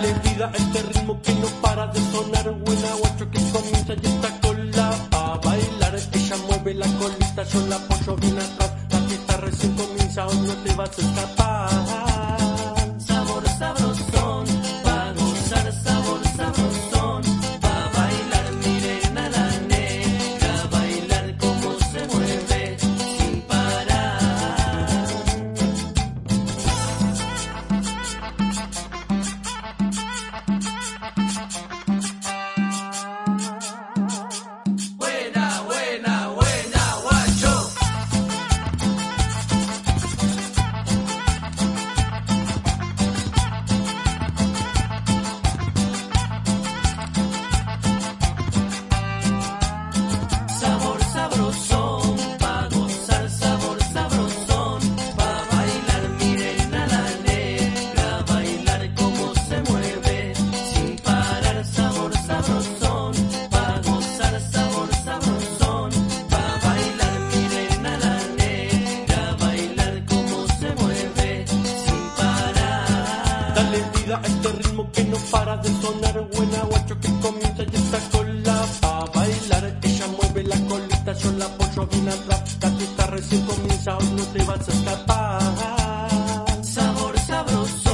la este ritmo que no para de sonar. Buena guacho que comienza y está con la pa' bailar. Ella mueve la colita, yo la apoyo bien atrás. este ritmo que no para de sonar. Buena guacho que comienza y está con la pa' bailar. Ella mueve la colita, yo la apoyo bien atrás. La fiesta recién comienza, hoy no te vas a escapar. Sabor sabroso.